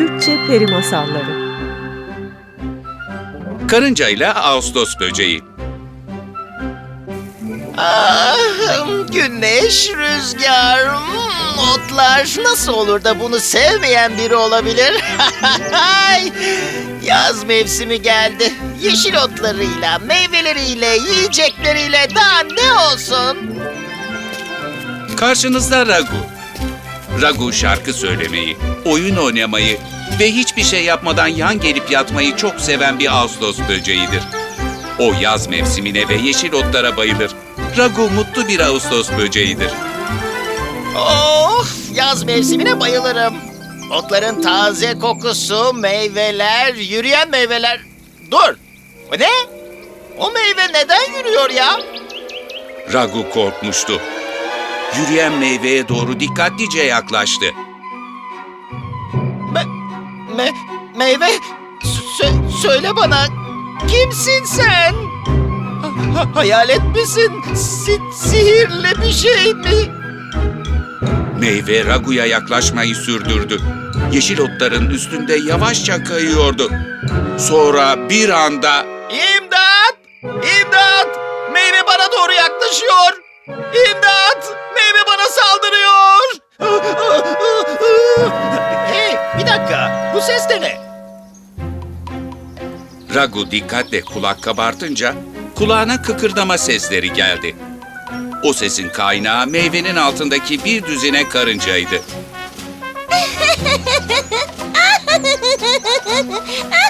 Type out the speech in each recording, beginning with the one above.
Türkçe Peri Masalları Karınca ile Ağustos böceği. Ah, güneş, rüzgar, otlar nasıl olur da bunu sevmeyen biri olabilir? Ay, Yaz mevsimi geldi. Yeşil otlarıyla, meyveleriyle, yiyecekleriyle daha ne olsun? Karşınızda Ragu. Ragu şarkı söylemeyi, oyun oynamayı ve hiçbir şey yapmadan yan gelip yatmayı çok seven bir Ağustos böceğidir. O yaz mevsimine ve yeşil otlara bayılır. Ragu mutlu bir Ağustos böceğidir. Of, yaz mevsimine bayılırım. Otların taze kokusu, meyveler, yürüyen meyveler. Dur, ne? O meyve neden yürüyor ya? Ragu korkmuştu. Yürüyen meyveye doğru dikkatlice yaklaştı. Me, me, meyve, sö- söyle bana, kimsin sen? Ha- ha- hayalet misin? Si- sihirli bir şey mi? Meyve Ragu'ya yaklaşmayı sürdürdü. Yeşil otların üstünde yavaşça kayıyordu. Sonra bir anda İmdat! İmdat! Meyve bana doğru yaklaşıyor. İmdat! Meyve bana saldırıyor. hey, bir dakika. Bu ses de ne? Ragu dikkatle kulak kabartınca kulağına kıkırdama sesleri geldi. O sesin kaynağı meyvenin altındaki bir düzine karıncaydı.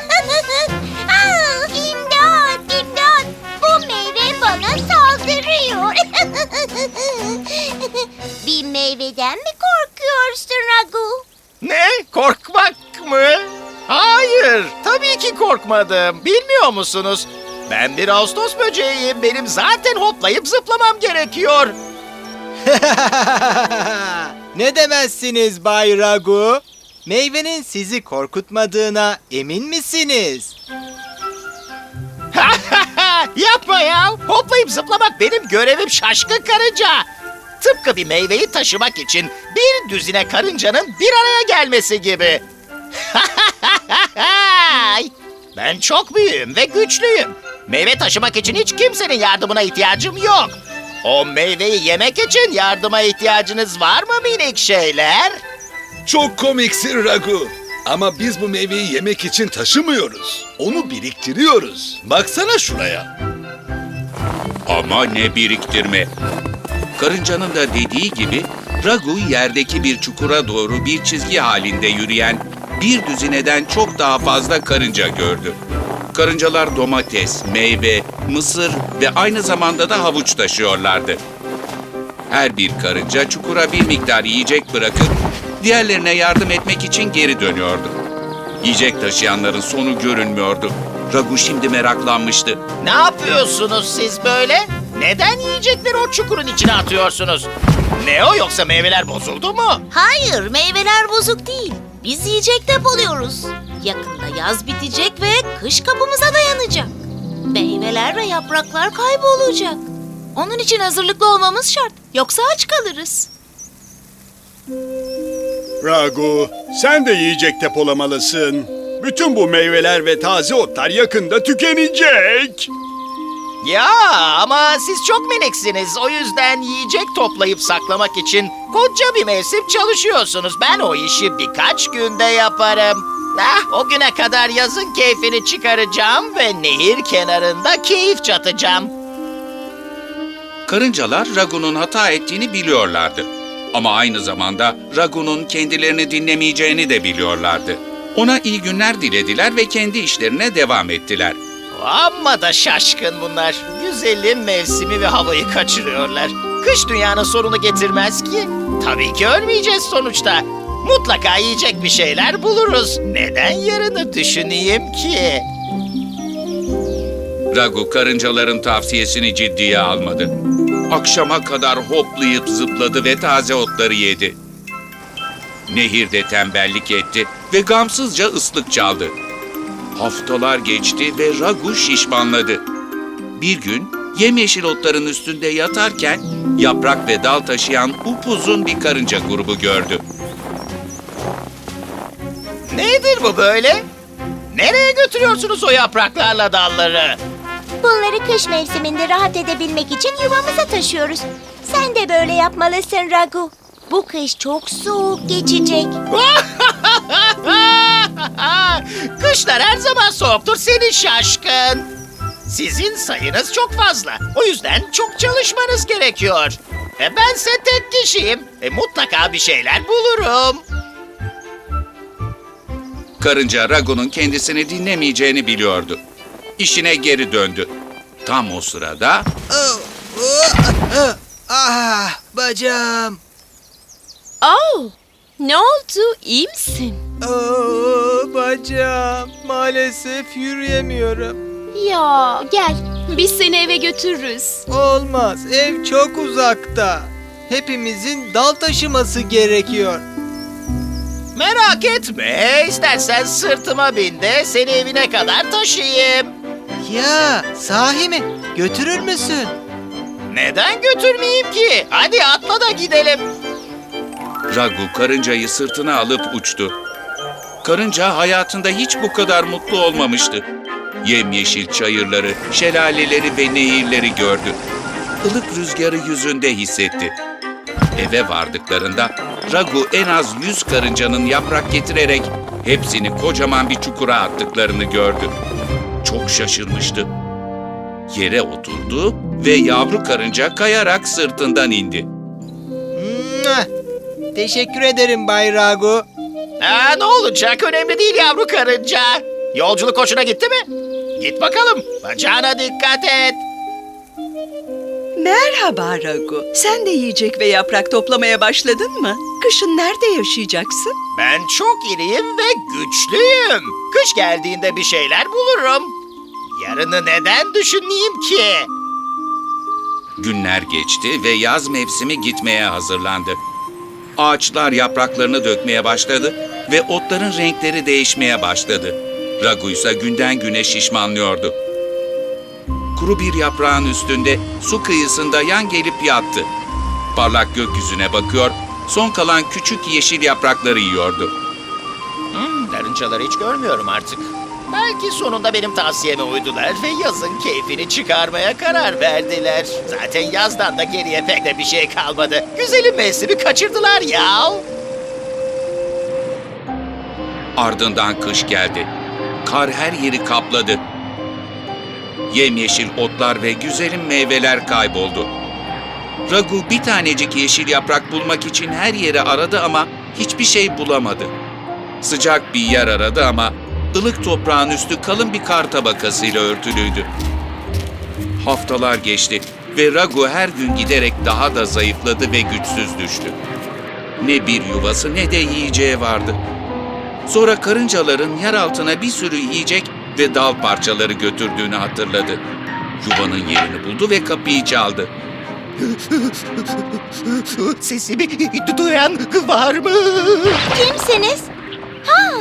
meyveden mi korkuyorsun Ragu? Ne? Korkmak mı? Hayır, tabii ki korkmadım. Bilmiyor musunuz? Ben bir Ağustos böceğiyim. Benim zaten hoplayıp zıplamam gerekiyor. ne demezsiniz Bay Ragu? Meyvenin sizi korkutmadığına emin misiniz? Yapma ya. Hoplayıp zıplamak benim görevim şaşkın karınca. Tıpkı bir meyveyi taşımak için bir düzine karıncanın bir araya gelmesi gibi. ben çok büyüğüm ve güçlüyüm. Meyve taşımak için hiç kimsenin yardımına ihtiyacım yok. O meyveyi yemek için yardıma ihtiyacınız var mı minik şeyler? Çok komiksin Ragu. Ama biz bu meyveyi yemek için taşımıyoruz. Onu biriktiriyoruz. Baksana şuraya. Ama ne biriktirme. Karıncanın da dediği gibi Ragu yerdeki bir çukura doğru bir çizgi halinde yürüyen bir düzineden çok daha fazla karınca gördü. Karıncalar domates, meyve, mısır ve aynı zamanda da havuç taşıyorlardı. Her bir karınca çukura bir miktar yiyecek bırakıp diğerlerine yardım etmek için geri dönüyordu. Yiyecek taşıyanların sonu görünmüyordu. Ragu şimdi meraklanmıştı. Ne yapıyorsunuz siz böyle? Neden yiyecekleri o çukurun içine atıyorsunuz? Ne o yoksa meyveler bozuldu mu? Hayır, meyveler bozuk değil. Biz yiyecek depoluyoruz. Yakında yaz bitecek ve kış kapımıza dayanacak. Meyveler ve yapraklar kaybolacak. Onun için hazırlıklı olmamız şart. Yoksa aç kalırız. Ragu, sen de yiyecek depolamalısın. Bütün bu meyveler ve taze otlar yakında tükenecek. Ya ama siz çok miniksiniz. O yüzden yiyecek toplayıp saklamak için koca bir mevsim çalışıyorsunuz. Ben o işi birkaç günde yaparım. Ah, o güne kadar yazın keyfini çıkaracağım ve nehir kenarında keyif çatacağım. Karıncalar Ragu'nun hata ettiğini biliyorlardı. Ama aynı zamanda Ragu'nun kendilerini dinlemeyeceğini de biliyorlardı. Ona iyi günler dilediler ve kendi işlerine devam ettiler. Amma da şaşkın bunlar. Güzelim mevsimi ve havayı kaçırıyorlar. Kış dünyanın sorunu getirmez ki. Tabii ki ölmeyeceğiz sonuçta. Mutlaka yiyecek bir şeyler buluruz. Neden yarını düşüneyim ki? Ragu karıncaların tavsiyesini ciddiye almadı. Akşama kadar hoplayıp zıpladı ve taze otları yedi. Nehirde tembellik etti ve gamsızca ıslık çaldı. Haftalar geçti ve Ragu şişmanladı. Bir gün yemyeşil otların üstünde yatarken yaprak ve dal taşıyan upuzun bir karınca grubu gördü. Nedir bu böyle? Nereye götürüyorsunuz o yapraklarla dalları? Bunları kış mevsiminde rahat edebilmek için yuvamıza taşıyoruz. Sen de böyle yapmalısın Ragu. Bu kış çok soğuk geçecek. Kışlar her zaman soğuktur senin şaşkın. Sizin sayınız çok fazla. O yüzden çok çalışmanız gerekiyor. E bense tek kişiyim. E mutlaka bir şeyler bulurum. Karınca Ragu'nun kendisini dinlemeyeceğini biliyordu. İşine geri döndü. Tam o sırada Ah bacağım. Oh, ne oldu? İyi misin? Oh, bacağım. Maalesef yürüyemiyorum. Ya gel, biz seni eve götürürüz. Olmaz. Ev çok uzakta. Hepimizin dal taşıması gerekiyor. Merak etme. İstersen sırtıma bin de seni evine kadar taşıyayım. Ya sahi mi? Götürür müsün? Neden götürmeyeyim ki? Hadi atla da gidelim. Ragu karıncayı sırtına alıp uçtu. Karınca hayatında hiç bu kadar mutlu olmamıştı. Yemyeşil çayırları, şelaleleri ve nehirleri gördü. Ilık rüzgarı yüzünde hissetti. Eve vardıklarında Ragu en az yüz karıncanın yaprak getirerek hepsini kocaman bir çukura attıklarını gördü. Çok şaşırmıştı. Yere oturdu ve yavru karınca kayarak sırtından indi. Teşekkür ederim Bay Ragu. Aa, ne olacak? Önemli değil yavru karınca. Yolculuk hoşuna gitti mi? Git bakalım. Bacağına dikkat et. Merhaba Ragu. Sen de yiyecek ve yaprak toplamaya başladın mı? Kışın nerede yaşayacaksın? Ben çok iriyim ve güçlüyüm. Kış geldiğinde bir şeyler bulurum. Yarını neden düşüneyim ki? Günler geçti ve yaz mevsimi gitmeye hazırlandı. Ağaçlar yapraklarını dökmeye başladı ve otların renkleri değişmeye başladı. Ragu ise günden güne şişmanlıyordu. Kuru bir yaprağın üstünde su kıyısında yan gelip yattı. Parlak gökyüzüne bakıyor, son kalan küçük yeşil yaprakları yiyordu. Hmm, karıncaları hiç görmüyorum artık. Belki sonunda benim tavsiyeme uydular ve yazın keyfini çıkarmaya karar verdiler. Zaten yazdan da geriye pek de bir şey kalmadı. Güzelim mevsimi kaçırdılar ya. Ardından kış geldi. Kar her yeri kapladı. Yemyeşil otlar ve güzelim meyveler kayboldu. Ragu bir tanecik yeşil yaprak bulmak için her yeri aradı ama hiçbir şey bulamadı. Sıcak bir yer aradı ama ılık toprağın üstü kalın bir kar tabakasıyla örtülüydü. Haftalar geçti ve Ragu her gün giderek daha da zayıfladı ve güçsüz düştü. Ne bir yuvası ne de yiyeceği vardı. Sonra karıncaların yer altına bir sürü yiyecek ve dal parçaları götürdüğünü hatırladı. Yuvanın yerini buldu ve kapıyı çaldı. Sesimi duyan var mı? Kimsiniz? Ha,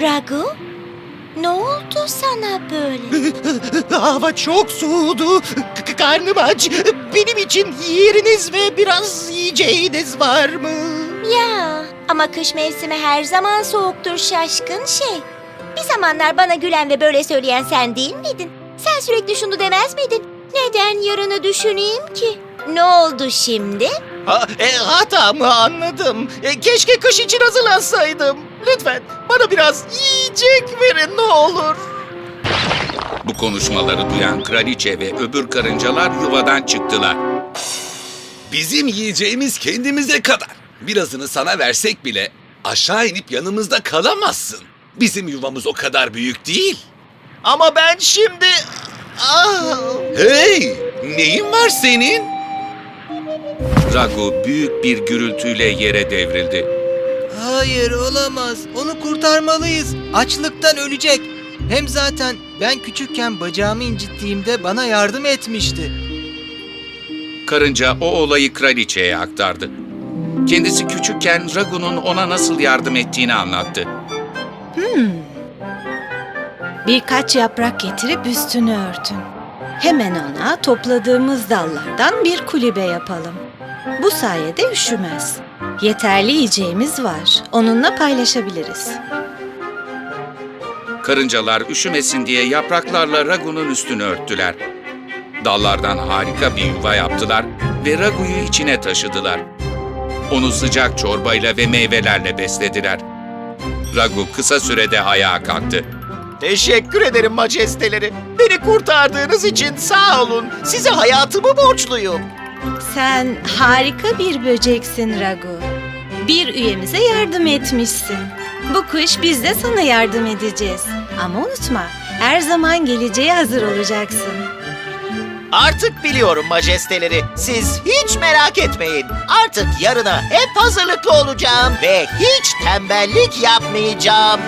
Ragu? Ne oldu sana böyle? Hava çok soğudu. K- karnım aç. Benim için yeriniz ve biraz yiyeceğiniz var mı? Ya ama kış mevsimi her zaman soğuktur şaşkın şey. Bir zamanlar bana gülen ve böyle söyleyen sen değil miydin? Sen sürekli şunu demez miydin? Neden yarını düşüneyim ki? Ne oldu şimdi? Ha, e, hatamı anladım. E, keşke kış için hazırlansaydım. Lütfen bana biraz yiyecek verin ne olur. Bu konuşmaları duyan kraliçe ve öbür karıncalar yuvadan çıktılar. Bizim yiyeceğimiz kendimize kadar. Birazını sana versek bile aşağı inip yanımızda kalamazsın. Bizim yuvamız o kadar büyük değil. Ama ben şimdi... Ah, Hey! Neyin var senin? Ragu büyük bir gürültüyle yere devrildi. Hayır olamaz. Onu kurtarmalıyız. Açlıktan ölecek. Hem zaten ben küçükken bacağımı incittiğimde bana yardım etmişti. Karınca o olayı kraliçeye aktardı. Kendisi küçükken Ragu'nun ona nasıl yardım ettiğini anlattı. Birkaç yaprak getirip üstünü örtün. Hemen ona topladığımız dallardan bir kulübe yapalım. Bu sayede üşümez. Yeterli yiyeceğimiz var. Onunla paylaşabiliriz. Karıncalar üşümesin diye yapraklarla Ragu'nun üstünü örttüler. Dallardan harika bir yuva yaptılar ve Ragu'yu içine taşıdılar. Onu sıcak çorbayla ve meyvelerle beslediler. Ragu kısa sürede ayağa kalktı. Teşekkür ederim majesteleri. Beni kurtardığınız için sağ olun. Size hayatımı borçluyum. Sen harika bir böceksin Ragu. Bir üyemize yardım etmişsin. Bu kış biz de sana yardım edeceğiz. Ama unutma, her zaman geleceğe hazır olacaksın. Artık biliyorum majesteleri. Siz hiç merak etmeyin. Artık yarına hep hazırlıklı olacağım ve hiç tembellik yapmayacağım.